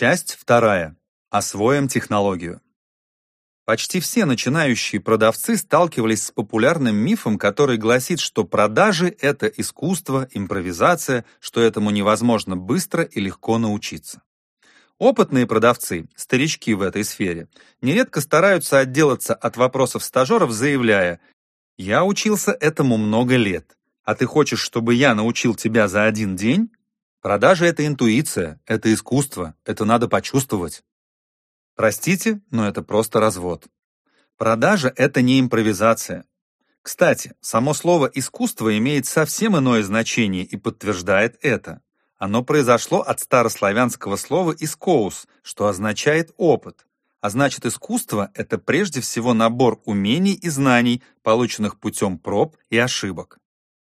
Часть вторая. Освоим технологию. Почти все начинающие продавцы сталкивались с популярным мифом, который гласит, что продажи — это искусство, импровизация, что этому невозможно быстро и легко научиться. Опытные продавцы, старички в этой сфере, нередко стараются отделаться от вопросов стажеров, заявляя «Я учился этому много лет, а ты хочешь, чтобы я научил тебя за один день?» Продажи — это интуиция, это искусство, это надо почувствовать. Простите, но это просто развод. Продажа — это не импровизация. Кстати, само слово «искусство» имеет совсем иное значение и подтверждает это. Оно произошло от старославянского слова «искоус», что означает «опыт». А значит, искусство — это прежде всего набор умений и знаний, полученных путем проб и ошибок.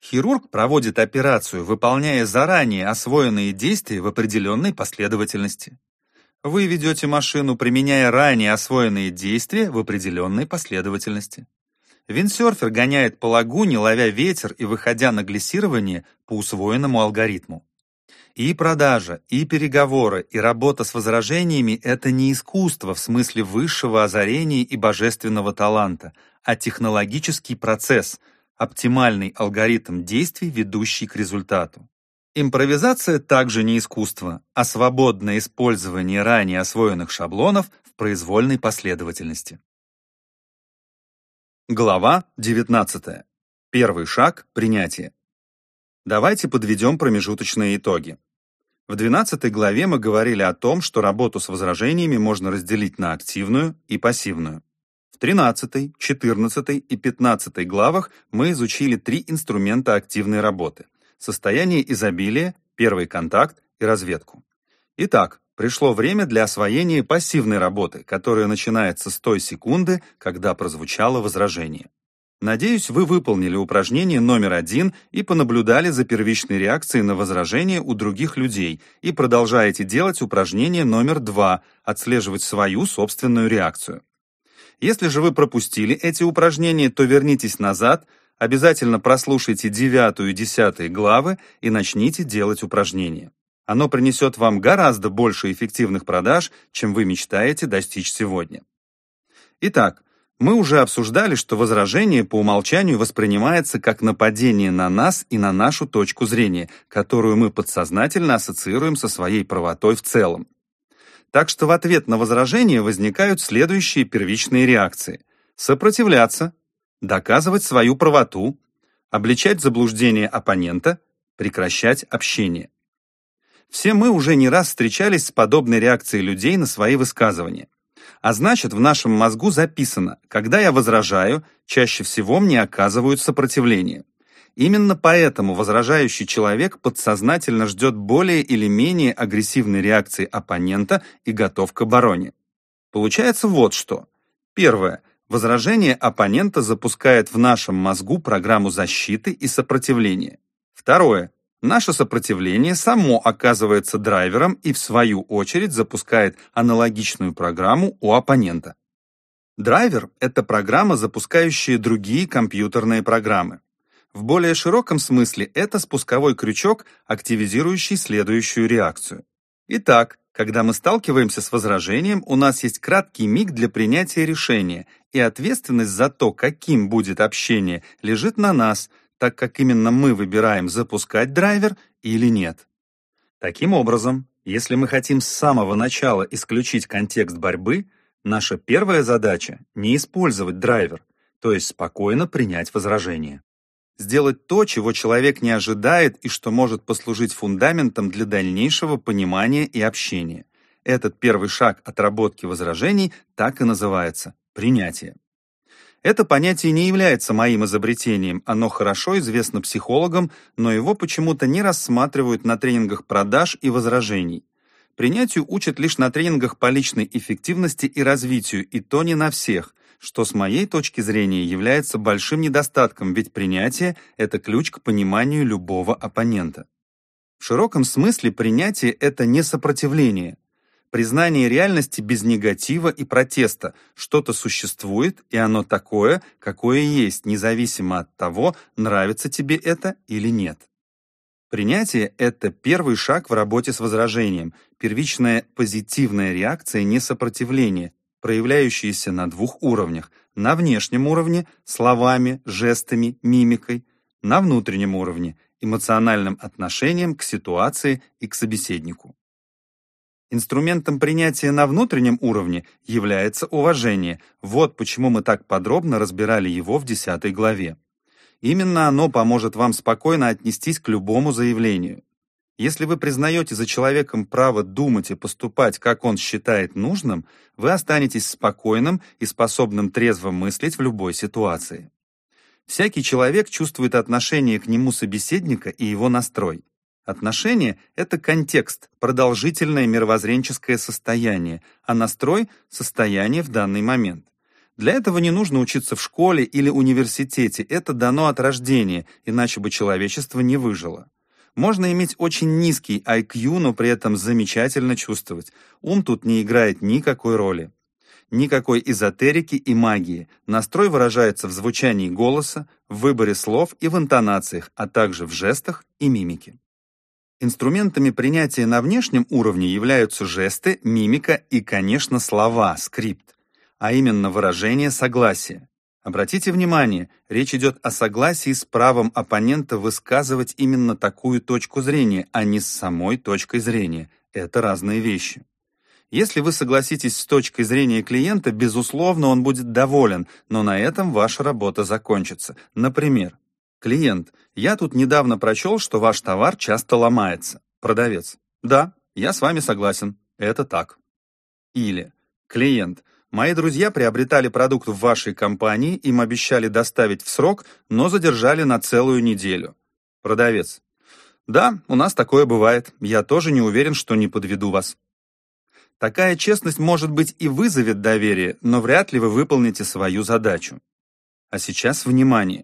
Хирург проводит операцию, выполняя заранее освоенные действия в определенной последовательности. Вы ведете машину, применяя ранее освоенные действия в определенной последовательности. Виндсерфер гоняет по лагуне, ловя ветер и выходя на глиссирование по усвоенному алгоритму. И продажа, и переговоры, и работа с возражениями – это не искусство в смысле высшего озарения и божественного таланта, а технологический процесс – оптимальный алгоритм действий, ведущий к результату. Импровизация также не искусство, а свободное использование ранее освоенных шаблонов в произвольной последовательности. Глава 19. Первый шаг – принятие. Давайте подведем промежуточные итоги. В 12 главе мы говорили о том, что работу с возражениями можно разделить на активную и пассивную. В 13, 14 и 15 главах мы изучили три инструмента активной работы – состояние изобилия, первый контакт и разведку. Итак, пришло время для освоения пассивной работы, которая начинается с той секунды, когда прозвучало возражение. Надеюсь, вы выполнили упражнение номер один и понаблюдали за первичной реакцией на возражение у других людей и продолжаете делать упражнение номер два – отслеживать свою собственную реакцию. Если же вы пропустили эти упражнения, то вернитесь назад, обязательно прослушайте девятую и десятые главы и начните делать упражнения. Оно принесет вам гораздо больше эффективных продаж, чем вы мечтаете достичь сегодня. Итак, мы уже обсуждали, что возражение по умолчанию воспринимается как нападение на нас и на нашу точку зрения, которую мы подсознательно ассоциируем со своей правотой в целом. Так что в ответ на возражение возникают следующие первичные реакции. Сопротивляться, доказывать свою правоту, обличать заблуждение оппонента, прекращать общение. Все мы уже не раз встречались с подобной реакцией людей на свои высказывания. А значит, в нашем мозгу записано, когда я возражаю, чаще всего мне оказывают сопротивление. Именно поэтому возражающий человек подсознательно ждет более или менее агрессивной реакции оппонента и готов к обороне. Получается вот что. Первое. Возражение оппонента запускает в нашем мозгу программу защиты и сопротивления. Второе. Наше сопротивление само оказывается драйвером и в свою очередь запускает аналогичную программу у оппонента. Драйвер – это программа, запускающая другие компьютерные программы. В более широком смысле это спусковой крючок, активизирующий следующую реакцию. Итак, когда мы сталкиваемся с возражением, у нас есть краткий миг для принятия решения, и ответственность за то, каким будет общение, лежит на нас, так как именно мы выбираем, запускать драйвер или нет. Таким образом, если мы хотим с самого начала исключить контекст борьбы, наша первая задача – не использовать драйвер, то есть спокойно принять возражение сделать то, чего человек не ожидает и что может послужить фундаментом для дальнейшего понимания и общения. Этот первый шаг отработки возражений так и называется – принятие. Это понятие не является моим изобретением, оно хорошо известно психологам, но его почему-то не рассматривают на тренингах продаж и возражений. Принятию учат лишь на тренингах по личной эффективности и развитию, и то не на всех – что с моей точки зрения является большим недостатком, ведь принятие – это ключ к пониманию любого оппонента. В широком смысле принятие – это не сопротивление. Признание реальности без негатива и протеста. Что-то существует, и оно такое, какое есть, независимо от того, нравится тебе это или нет. Принятие – это первый шаг в работе с возражением, первичная позитивная реакция не сопротивление, проявляющаяся на двух уровнях. На внешнем уровне – словами, жестами, мимикой. На внутреннем уровне – эмоциональным отношением к ситуации и к собеседнику. Инструментом принятия на внутреннем уровне является уважение. Вот почему мы так подробно разбирали его в 10 главе. Именно оно поможет вам спокойно отнестись к любому заявлению. Если вы признаете за человеком право думать и поступать, как он считает нужным, вы останетесь спокойным и способным трезво мыслить в любой ситуации. Всякий человек чувствует отношение к нему собеседника и его настрой. Отношение — это контекст, продолжительное мировоззренческое состояние, а настрой — состояние в данный момент. Для этого не нужно учиться в школе или университете, это дано от рождения, иначе бы человечество не выжило. Можно иметь очень низкий IQ, но при этом замечательно чувствовать. Ум тут не играет никакой роли. Никакой эзотерики и магии. Настрой выражается в звучании голоса, в выборе слов и в интонациях, а также в жестах и мимике. Инструментами принятия на внешнем уровне являются жесты, мимика и, конечно, слова, скрипт, а именно выражение согласия. Обратите внимание, речь идет о согласии с правом оппонента высказывать именно такую точку зрения, а не с самой точкой зрения. Это разные вещи. Если вы согласитесь с точкой зрения клиента, безусловно, он будет доволен, но на этом ваша работа закончится. Например, клиент, я тут недавно прочел, что ваш товар часто ломается. Продавец, да, я с вами согласен, это так. Или клиент, Мои друзья приобретали продукт в вашей компании, им обещали доставить в срок, но задержали на целую неделю. Продавец. Да, у нас такое бывает. Я тоже не уверен, что не подведу вас. Такая честность, может быть, и вызовет доверие, но вряд ли вы выполните свою задачу. А сейчас внимание.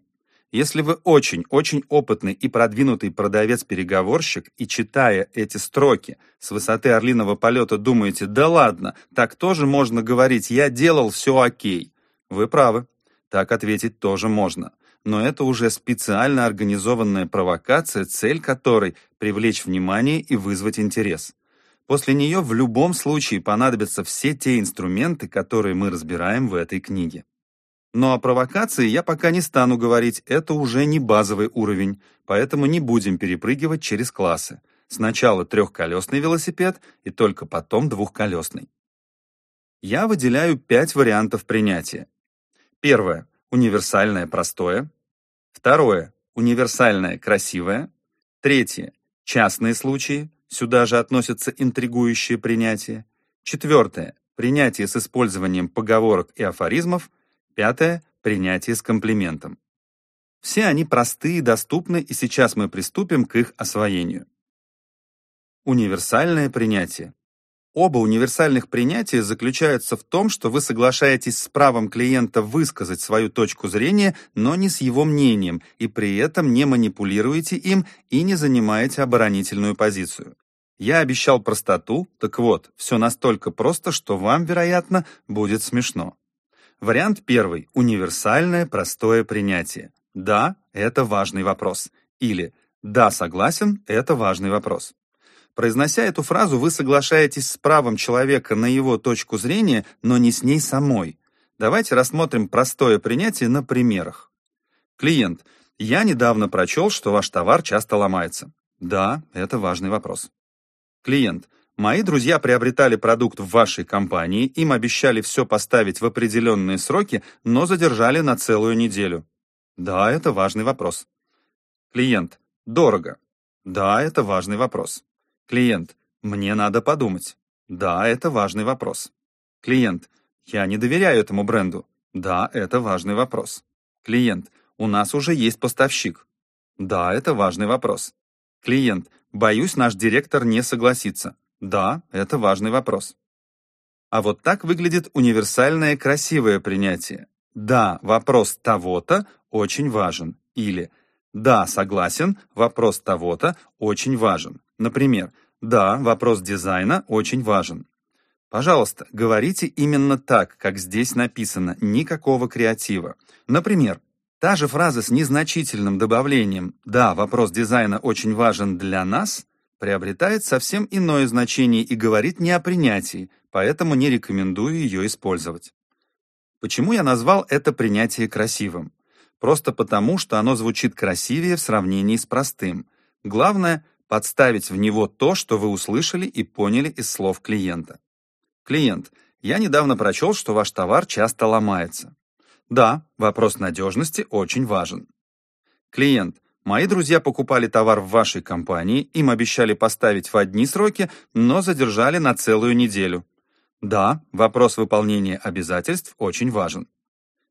Если вы очень-очень опытный и продвинутый продавец-переговорщик и, читая эти строки, с высоты орлиного полета думаете, да ладно, так тоже можно говорить, я делал все окей. Вы правы, так ответить тоже можно. Но это уже специально организованная провокация, цель которой – привлечь внимание и вызвать интерес. После нее в любом случае понадобятся все те инструменты, которые мы разбираем в этой книге. Но о провокации я пока не стану говорить, это уже не базовый уровень, поэтому не будем перепрыгивать через классы. Сначала трехколесный велосипед и только потом двухколесный. Я выделяю пять вариантов принятия. Первое – универсальное простое. Второе – универсальное красивое. Третье – частные случаи, сюда же относятся интригующие принятия. Четвертое – принятие с использованием поговорок и афоризмов – Пятое – принятие с комплиментом. Все они простые, доступны, и сейчас мы приступим к их освоению. Универсальное принятие. Оба универсальных принятия заключаются в том, что вы соглашаетесь с правом клиента высказать свою точку зрения, но не с его мнением, и при этом не манипулируете им и не занимаете оборонительную позицию. Я обещал простоту, так вот, все настолько просто, что вам, вероятно, будет смешно. Вариант первый – универсальное простое принятие. Да, это важный вопрос. Или да, согласен, это важный вопрос. Произнося эту фразу, вы соглашаетесь с правом человека на его точку зрения, но не с ней самой. Давайте рассмотрим простое принятие на примерах. Клиент. Я недавно прочел, что ваш товар часто ломается. Да, это важный вопрос. Клиент. Мои друзья приобретали продукт в вашей компании, им обещали все поставить в определенные сроки, но задержали на целую неделю. Да, это важный вопрос. Клиент. Дорого. Да, это важный вопрос. Клиент. Мне надо подумать. Да, это важный вопрос. Клиент. Я не доверяю этому бренду. Да, это важный вопрос. Клиент. У нас уже есть поставщик. Да, это важный вопрос. Клиент. Боюсь, наш директор не согласится. Да, это важный вопрос. А вот так выглядит универсальное красивое принятие. Да, вопрос того-то очень важен. Или да, согласен, вопрос того-то очень важен. Например, да, вопрос дизайна очень важен. Пожалуйста, говорите именно так, как здесь написано, никакого креатива. Например, та же фраза с незначительным добавлением «Да, вопрос дизайна очень важен для нас» приобретает совсем иное значение и говорит не о принятии, поэтому не рекомендую ее использовать. Почему я назвал это принятие красивым? Просто потому, что оно звучит красивее в сравнении с простым. Главное — подставить в него то, что вы услышали и поняли из слов клиента. Клиент, я недавно прочел, что ваш товар часто ломается. Да, вопрос надежности очень важен. Клиент, мои друзья покупали товар в вашей компании, им обещали поставить в одни сроки, но задержали на целую неделю. Да, вопрос выполнения обязательств очень важен.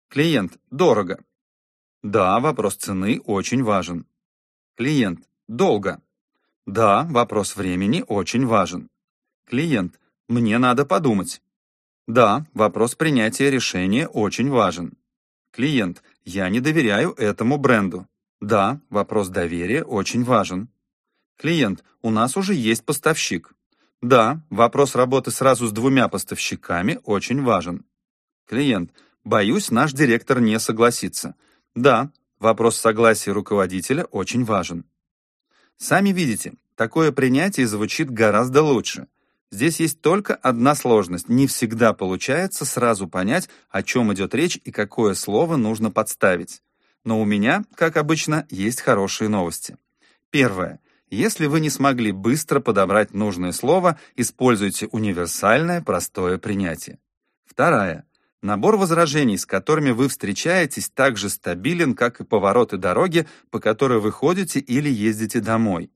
Клиент, дорого. Да, вопрос цены очень важен. Клиент. Долго. Да, вопрос времени очень важен. Клиент. Мне надо подумать. Да, вопрос принятия решения очень важен. Клиент. Я не доверяю этому бренду. Да, вопрос доверия очень важен. Клиент. У нас уже есть поставщик. Да, вопрос работы сразу с двумя поставщиками очень важен. Клиент. Боюсь, наш директор не согласится. Да, вопрос согласия руководителя очень важен. Сами видите, такое принятие звучит гораздо лучше. Здесь есть только одна сложность. Не всегда получается сразу понять, о чем идет речь и какое слово нужно подставить. Но у меня, как обычно, есть хорошие новости. Первое. Если вы не смогли быстро подобрать нужное слово, используйте универсальное простое принятие. Вторая. Набор возражений, с которыми вы встречаетесь, так же стабилен, как и повороты дороги, по которой вы ходите или ездите домой.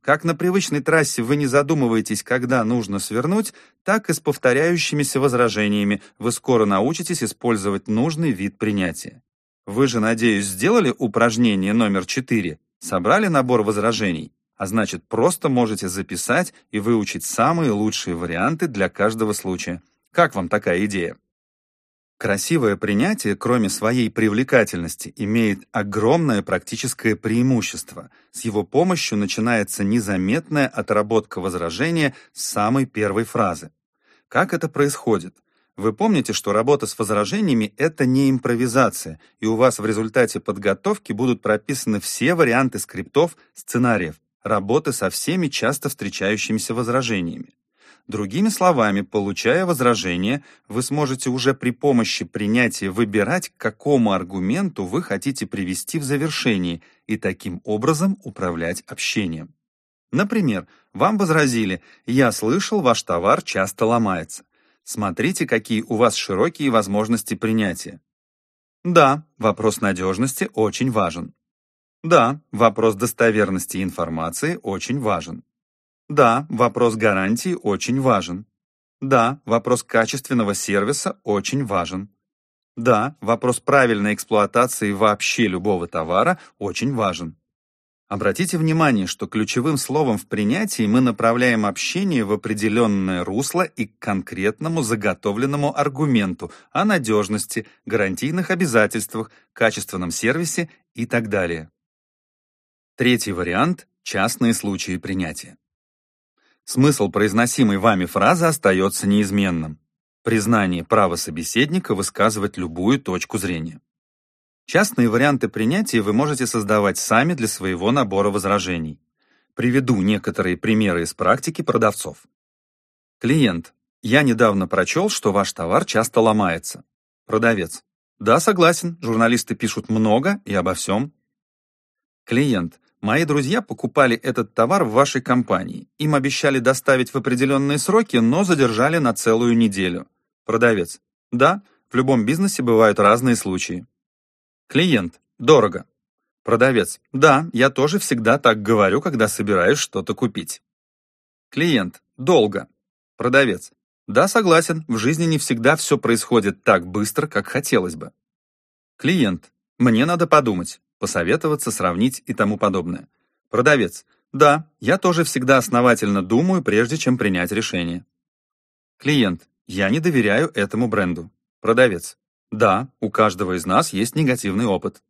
Как на привычной трассе вы не задумываетесь, когда нужно свернуть, так и с повторяющимися возражениями вы скоро научитесь использовать нужный вид принятия. Вы же, надеюсь, сделали упражнение номер 4, собрали набор возражений, а значит, просто можете записать и выучить самые лучшие варианты для каждого случая. Как вам такая идея? Красивое принятие, кроме своей привлекательности, имеет огромное практическое преимущество. С его помощью начинается незаметная отработка возражения с самой первой фразы. Как это происходит? Вы помните, что работа с возражениями — это не импровизация, и у вас в результате подготовки будут прописаны все варианты скриптов, сценариев, работы со всеми часто встречающимися возражениями. Другими словами, получая возражение, вы сможете уже при помощи принятия выбирать, к какому аргументу вы хотите привести в завершении и таким образом управлять общением. Например, вам возразили «Я слышал, ваш товар часто ломается». Смотрите, какие у вас широкие возможности принятия. Да, вопрос надежности очень важен. Да, вопрос достоверности информации очень важен. Да, вопрос гарантии очень важен. Да, вопрос качественного сервиса очень важен. Да, вопрос правильной эксплуатации вообще любого товара очень важен. Обратите внимание, что ключевым словом в принятии мы направляем общение в определенное русло и к конкретному заготовленному аргументу о надежности, гарантийных обязательствах, качественном сервисе и так далее. Третий вариант – частные случаи принятия. Смысл произносимой вами фразы остается неизменным. Признание права собеседника высказывать любую точку зрения. Частные варианты принятия вы можете создавать сами для своего набора возражений. Приведу некоторые примеры из практики продавцов. Клиент. Я недавно прочел, что ваш товар часто ломается. Продавец. Да, согласен, журналисты пишут много и обо всем. Клиент. Мои друзья покупали этот товар в вашей компании. Им обещали доставить в определенные сроки, но задержали на целую неделю. Продавец. Да, в любом бизнесе бывают разные случаи. Клиент. Дорого. Продавец. Да, я тоже всегда так говорю, когда собираюсь что-то купить. Клиент. Долго. Продавец. Да, согласен, в жизни не всегда все происходит так быстро, как хотелось бы. Клиент. Мне надо подумать посоветоваться, сравнить и тому подобное. Продавец. Да, я тоже всегда основательно думаю, прежде чем принять решение. Клиент. Я не доверяю этому бренду. Продавец. Да, у каждого из нас есть негативный опыт.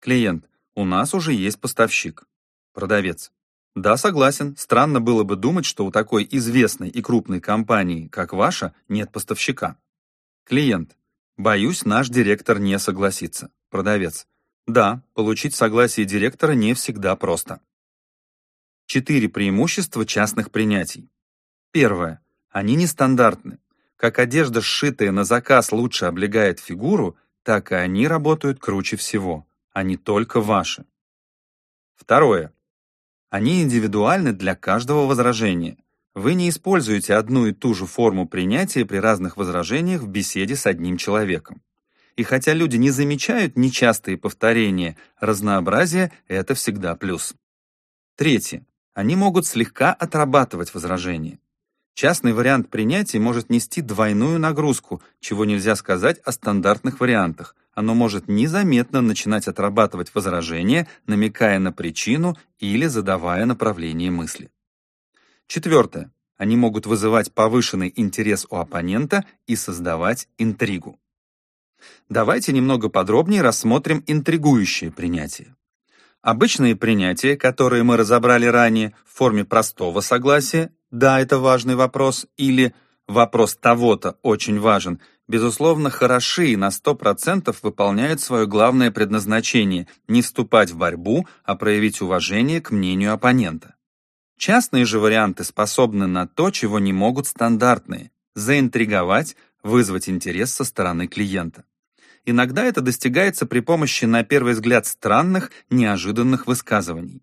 Клиент. У нас уже есть поставщик. Продавец. Да, согласен, странно было бы думать, что у такой известной и крупной компании, как ваша, нет поставщика. Клиент. Боюсь, наш директор не согласится. Продавец. Да, получить согласие директора не всегда просто. Четыре преимущества частных принятий. Первое. Они нестандартны. Как одежда, сшитая на заказ, лучше облегает фигуру, так и они работают круче всего. Они только ваши. Второе. Они индивидуальны для каждого возражения. Вы не используете одну и ту же форму принятия при разных возражениях в беседе с одним человеком. И хотя люди не замечают нечастые повторения, разнообразие — это всегда плюс. Третье. Они могут слегка отрабатывать возражения. Частный вариант принятия может нести двойную нагрузку, чего нельзя сказать о стандартных вариантах. Оно может незаметно начинать отрабатывать возражения, намекая на причину или задавая направление мысли. Четвертое. Они могут вызывать повышенный интерес у оппонента и создавать интригу. Давайте немного подробнее рассмотрим интригующее принятие. Обычные принятия, которые мы разобрали ранее, в форме простого согласия «да, это важный вопрос» или «вопрос того-то очень важен», безусловно, хороши и на 100% выполняют свое главное предназначение – не вступать в борьбу, а проявить уважение к мнению оппонента. Частные же варианты способны на то, чего не могут стандартные – заинтриговать, вызвать интерес со стороны клиента. Иногда это достигается при помощи, на первый взгляд, странных, неожиданных высказываний.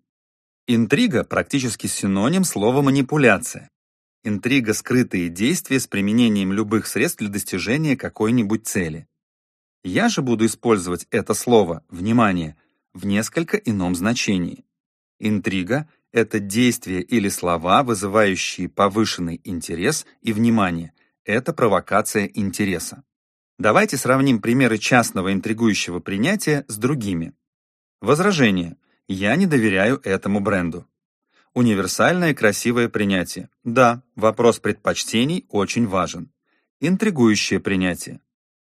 Интрига – практически синоним слова «манипуляция». Интрига – скрытые действия с применением любых средств для достижения какой-нибудь цели. Я же буду использовать это слово, внимание, в несколько ином значении. Интрига – это действия или слова, вызывающие повышенный интерес и внимание. Это провокация интереса. Давайте сравним примеры частного интригующего принятия с другими. Возражение. Я не доверяю этому бренду. Универсальное красивое принятие. Да, вопрос предпочтений очень важен. Интригующее принятие.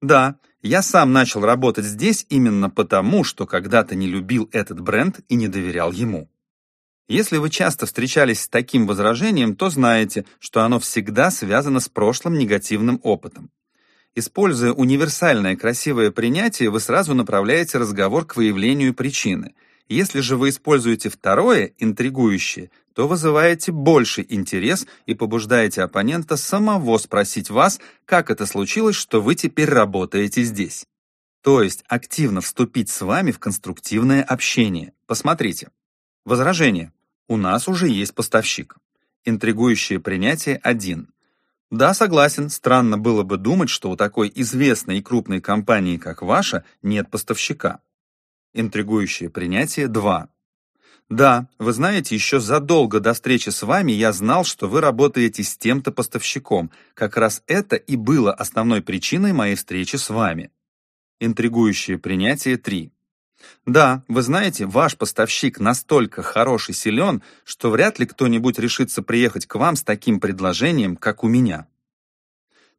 Да, я сам начал работать здесь именно потому, что когда-то не любил этот бренд и не доверял ему. Если вы часто встречались с таким возражением, то знаете, что оно всегда связано с прошлым негативным опытом. Используя универсальное красивое принятие, вы сразу направляете разговор к выявлению причины. Если же вы используете второе, интригующее, то вызываете больший интерес и побуждаете оппонента самого спросить вас, как это случилось, что вы теперь работаете здесь. То есть активно вступить с вами в конструктивное общение. Посмотрите. Возражение. У нас уже есть поставщик. Интригующее принятие 1. Да, согласен, странно было бы думать, что у такой известной и крупной компании, как ваша, нет поставщика. Интригующее принятие 2. Да, вы знаете, еще задолго до встречи с вами я знал, что вы работаете с тем-то поставщиком. Как раз это и было основной причиной моей встречи с вами. Интригующее принятие 3. Да, вы знаете, ваш поставщик настолько хорош и силен, что вряд ли кто-нибудь решится приехать к вам с таким предложением, как у меня.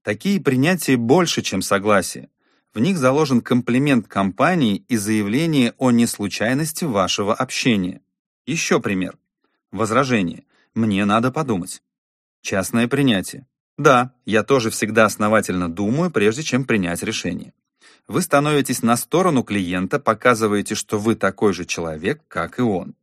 Такие принятия больше, чем согласие. В них заложен комплимент компании и заявление о неслучайности вашего общения. Еще пример. Возражение. Мне надо подумать. Частное принятие. Да, я тоже всегда основательно думаю, прежде чем принять решение. Вы становитесь на сторону клиента, показываете, что вы такой же человек, как и он.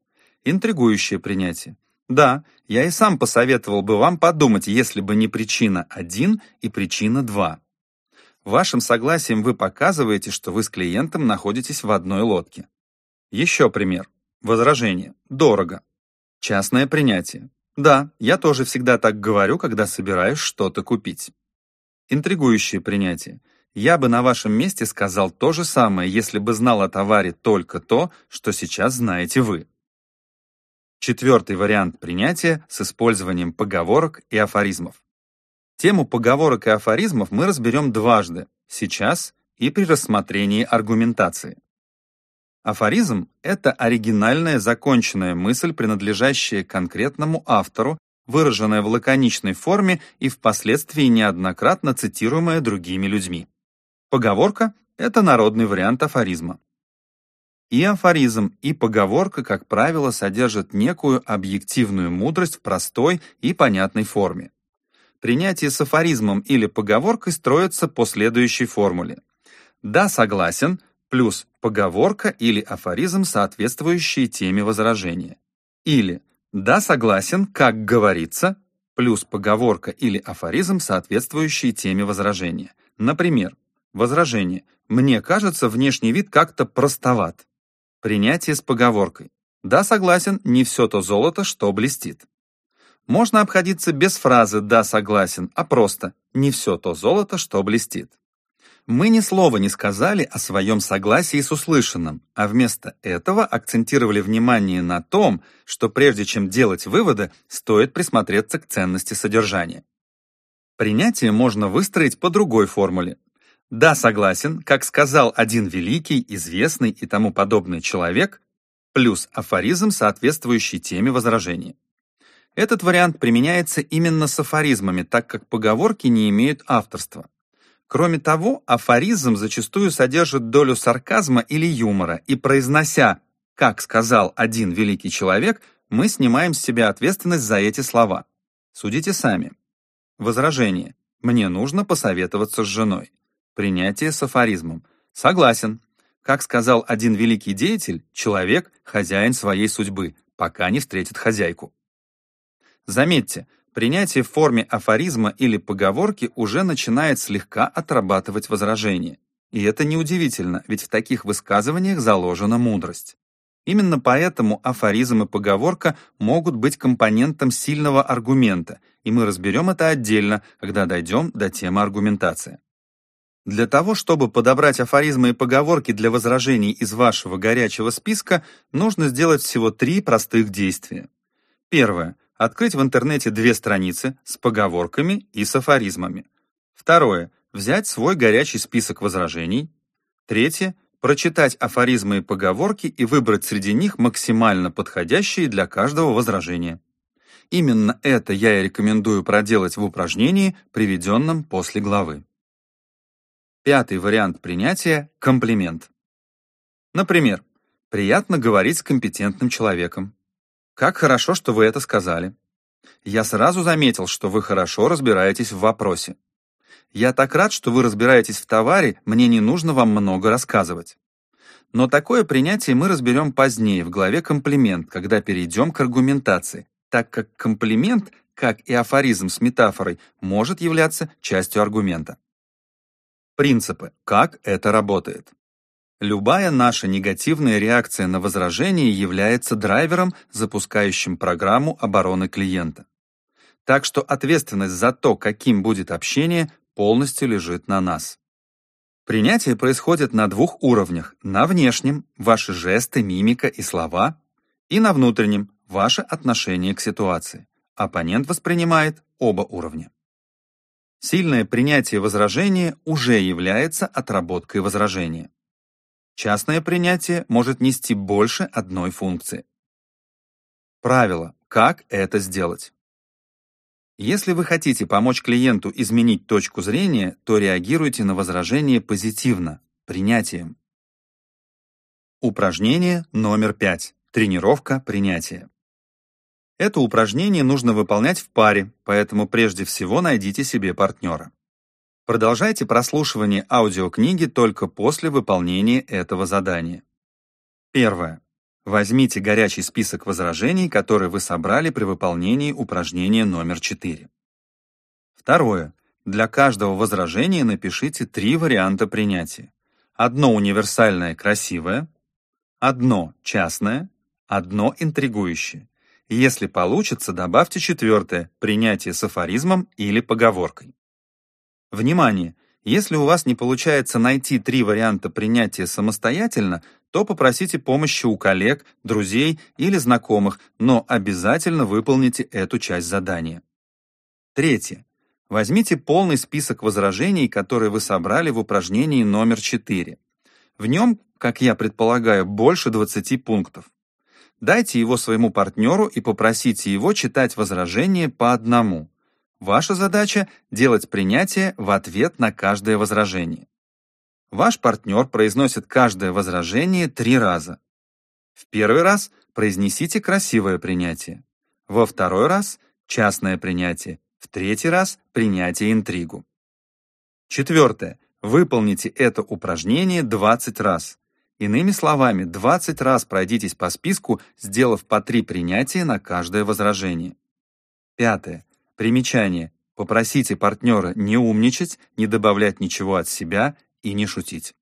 Интригующее принятие. Да, я и сам посоветовал бы вам подумать, если бы не причина 1 и причина 2. Вашим согласием вы показываете, что вы с клиентом находитесь в одной лодке. Еще пример. Возражение. Дорого. Частное принятие. Да, я тоже всегда так говорю, когда собираюсь что-то купить. Интригующее принятие. Я бы на вашем месте сказал то же самое, если бы знал о товаре только то, что сейчас знаете вы. Четвертый вариант принятия с использованием поговорок и афоризмов. Тему поговорок и афоризмов мы разберем дважды, сейчас и при рассмотрении аргументации. Афоризм — это оригинальная законченная мысль, принадлежащая конкретному автору, выраженная в лаконичной форме и впоследствии неоднократно цитируемая другими людьми. Поговорка — это народный вариант афоризма. И афоризм, и поговорка, как правило, содержат некую объективную мудрость в простой и понятной форме. Принятие с афоризмом или поговоркой строится по следующей формуле. «Да, согласен» плюс поговорка или афоризм, соответствующие теме возражения. Или Да, согласен, как говорится, плюс поговорка или афоризм, соответствующие теме возражения. Например, возражение «Мне кажется, внешний вид как-то простоват». Принятие с поговоркой «Да, согласен, не все то золото, что блестит». Можно обходиться без фразы «да, согласен», а просто «не все то золото, что блестит». Мы ни слова не сказали о своем согласии с услышанным, а вместо этого акцентировали внимание на том, что прежде чем делать выводы, стоит присмотреться к ценности содержания. Принятие можно выстроить по другой формуле. Да, согласен, как сказал один великий, известный и тому подобный человек, плюс афоризм, соответствующий теме возражения. Этот вариант применяется именно с афоризмами, так как поговорки не имеют авторства. Кроме того, афоризм зачастую содержит долю сарказма или юмора, и произнося «как сказал один великий человек», мы снимаем с себя ответственность за эти слова. Судите сами. Возражение. Мне нужно посоветоваться с женой. Принятие с афоризмом. Согласен. Как сказал один великий деятель, человек – хозяин своей судьбы, пока не встретит хозяйку. Заметьте, принятие в форме афоризма или поговорки уже начинает слегка отрабатывать возражение. И это неудивительно, ведь в таких высказываниях заложена мудрость. Именно поэтому афоризм и поговорка могут быть компонентом сильного аргумента, и мы разберем это отдельно, когда дойдем до темы аргументации. Для того, чтобы подобрать афоризмы и поговорки для возражений из вашего горячего списка, нужно сделать всего три простых действия. Первое открыть в интернете две страницы с поговорками и с афоризмами. Второе. Взять свой горячий список возражений. Третье. Прочитать афоризмы и поговорки и выбрать среди них максимально подходящие для каждого возражения. Именно это я и рекомендую проделать в упражнении, приведенном после главы. Пятый вариант принятия – комплимент. Например, приятно говорить с компетентным человеком. Как хорошо, что вы это сказали. Я сразу заметил, что вы хорошо разбираетесь в вопросе. Я так рад, что вы разбираетесь в товаре, мне не нужно вам много рассказывать. Но такое принятие мы разберем позднее в главе «Комплимент», когда перейдем к аргументации, так как комплимент, как и афоризм с метафорой, может являться частью аргумента. Принципы. Как это работает? Любая наша негативная реакция на возражение является драйвером, запускающим программу обороны клиента. Так что ответственность за то, каким будет общение, полностью лежит на нас. Принятие происходит на двух уровнях. На внешнем – ваши жесты, мимика и слова, и на внутреннем – ваше отношение к ситуации. Оппонент воспринимает оба уровня. Сильное принятие возражения уже является отработкой возражения. Частное принятие может нести больше одной функции. Правило. Как это сделать? Если вы хотите помочь клиенту изменить точку зрения, то реагируйте на возражение позитивно, принятием. Упражнение номер пять. Тренировка принятия. Это упражнение нужно выполнять в паре, поэтому прежде всего найдите себе партнера. Продолжайте прослушивание аудиокниги только после выполнения этого задания. Первое. Возьмите горячий список возражений, которые вы собрали при выполнении упражнения номер 4. Второе. Для каждого возражения напишите три варианта принятия. Одно универсальное красивое, одно частное, одно интригующее. Если получится, добавьте четвертое – принятие с афоризмом или поговоркой. Внимание! Если у вас не получается найти три варианта принятия самостоятельно, то попросите помощи у коллег, друзей или знакомых, но обязательно выполните эту часть задания. Третье. Возьмите полный список возражений, которые вы собрали в упражнении номер 4. В нем, как я предполагаю, больше 20 пунктов. Дайте его своему партнеру и попросите его читать возражения по одному. Ваша задача – делать принятие в ответ на каждое возражение. Ваш партнер произносит каждое возражение три раза. В первый раз произнесите красивое принятие. Во второй раз – частное принятие. В третий раз – принятие интригу. Четвертое. Выполните это упражнение 20 раз. Иными словами, 20 раз пройдитесь по списку, сделав по три принятия на каждое возражение. Пятое. Примечание. Попросите партнера не умничать, не добавлять ничего от себя и не шутить.